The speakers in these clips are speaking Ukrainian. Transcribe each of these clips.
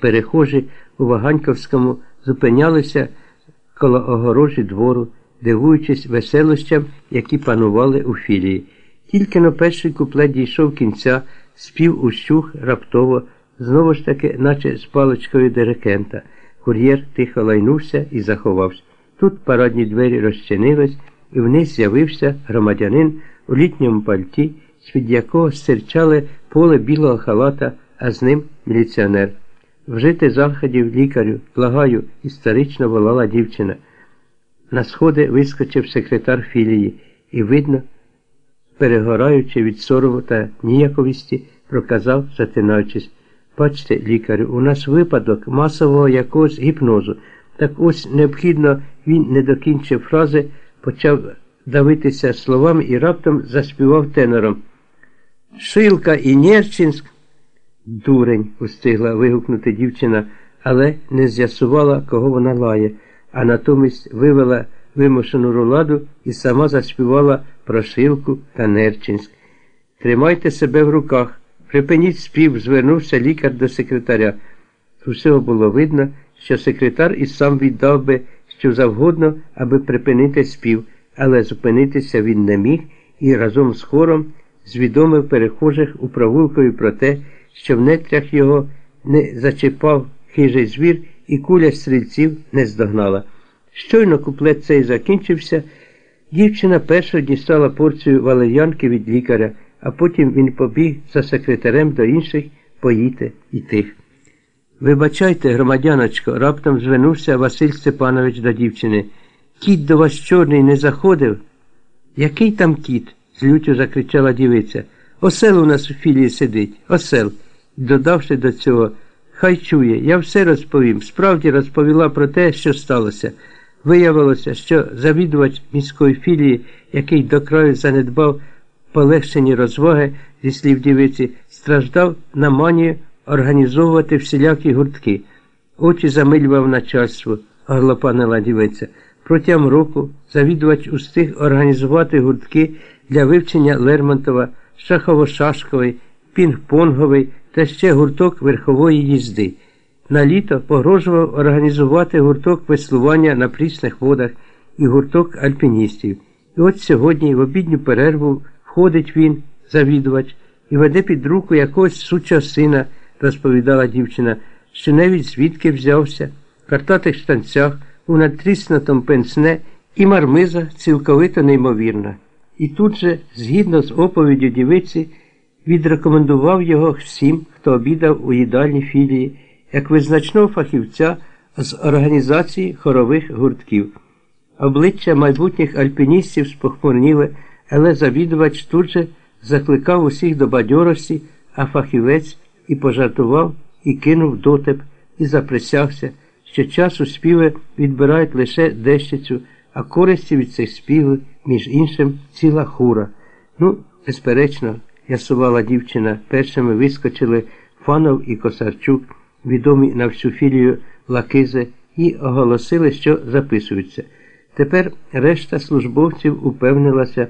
Перехожі у Ваганьковському зупинялися коло огорожі двору, дивуючись веселощам, які панували у філії. Тільки на перший куплет дійшов кінця, спів ущух раптово, знову ж таки, наче з паличкою дирекента. Кур'єр тихо лайнувся і заховався. Тут парадні двері розчинились, і вниз з'явився громадянин у літньому пальті, з-під якого стирчали поле білого халата, а з ним міліціонер. Вжити заходів лікарю, благаю, історично волала дівчина. На сходи вискочив секретар філії і, видно, перегораючи від сорому та ніяковісті, проказав, затинаючись. Бачте, лікарю, у нас випадок масового якогось гіпнозу. Так ось необхідно він не докінчив фрази, почав давитися словами і раптом заспівав тенором. Шилка і Нерчинськ. Дурень, устигла вигукнути дівчина, але не з'ясувала, кого вона лає, а натомість вивела вимушену руладу і сама заспівала про Шилку та Нерчинськ. Тримайте себе в руках, припиніть спів, звернувся лікар до секретаря. Усього було видно, що секретар і сам віддав би що завгодно, аби припинити спів, але зупинитися він не міг і разом з хором звідомив перехожих у провулкові про те, що в нетрях його не зачіпав хижий звір і куля стрільців не здогнала. Щойно куплет цей закінчився, дівчина перша дістала порцію валер'янки від лікаря, а потім він побіг за секретарем до інших поїти і тих. Вибачайте, громадяночко, раптом звернувся Василь Степанович до дівчини. Кіт до вас чорний не заходив? Який там кіт? з лютю закричала дівиця. Осел у нас у філії сидить, осел. Додавши до цього, хай чує, я все розповім. Справді розповіла про те, що сталося. Виявилося, що завідувач міської філії, який до краю занедбав полегшені розваги, зі слів дівиці, страждав на манію організовувати всілякі гуртки. Очі замилював начальство, оглопанила дівиця. Протягом року завідувач устиг організувати гуртки для вивчення Лермонтова, шахово-шашковий, пінг-понговий та ще гурток верхової їзди. На літо погрожував організувати гурток веслування на прісних водах і гурток альпіністів. І от сьогодні в обідню перерву входить він, завідувач, і веде під руку якогось сучого сина, розповідала дівчина, що навіть звідки взявся, в картатих штанцях, у натріснутому пенсне і мармиза цілковито неймовірна. І тут же, згідно з оповіддю дівиці, відрекомендував його всім, хто обідав у їдальні філії, як визначного фахівця з організації хорових гуртків. Обличчя майбутніх альпіністів спохмурніли, але завідувач тут же закликав усіх до бадьорості, а фахівець і пожартував, і кинув дотеп, і заприсягся, що часу співи відбирають лише дещицю, а користі від цих співів, між іншим, ціла хура. Ну, безперечно, ясувала дівчина, першими вискочили Фанов і Косарчук, відомі на всю філію Лакизи, і оголосили, що записуються. Тепер решта службовців упевнилася,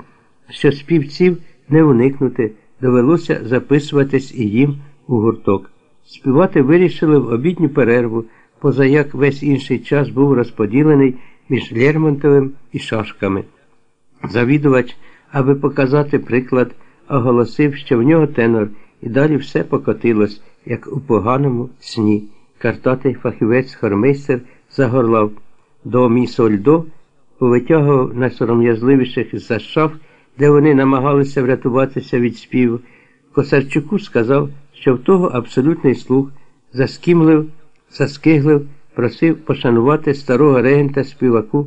що співців не уникнути, довелося записуватись і їм у гурток. Співати вирішили в обідню перерву, позаяк весь інший час був розподілений між Лермонтовим і шашками. Завідувач, аби показати приклад, оголосив, що в нього тенор, і далі все покотилось, як у поганому сні. Картатий фахівець хормейстер загорлав до мі соль повитягував найсором'язливіших з за шаф, де вони намагалися врятуватися від співу. Косарчуку сказав, що в того абсолютний слух заскімлив, заскиглив, просив пошанувати старого регента співаку,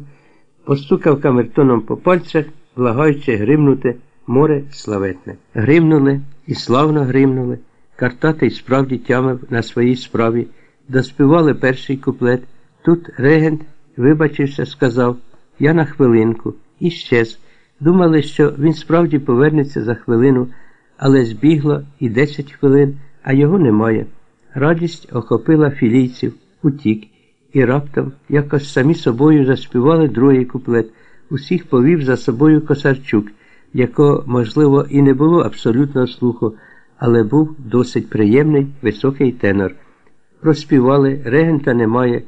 постукав камертоном по пальцях, благаючи гримнути море славетне. Гримнули і славно гримнули. Картатий справді тямив на своїй справі, доспівали перший куплет. Тут регент, вибачився, сказав Я на хвилинку і щез. Думали, що він справді повернеться за хвилину, але збігло і десять хвилин, а його немає. Радість охопила філійців, утік, і раптом якось самі собою заспівали другий куплет. Усіх повів за собою Косарчук, якого, можливо, і не було абсолютного слуху, але був досить приємний високий тенор. Проспівали, регента немає.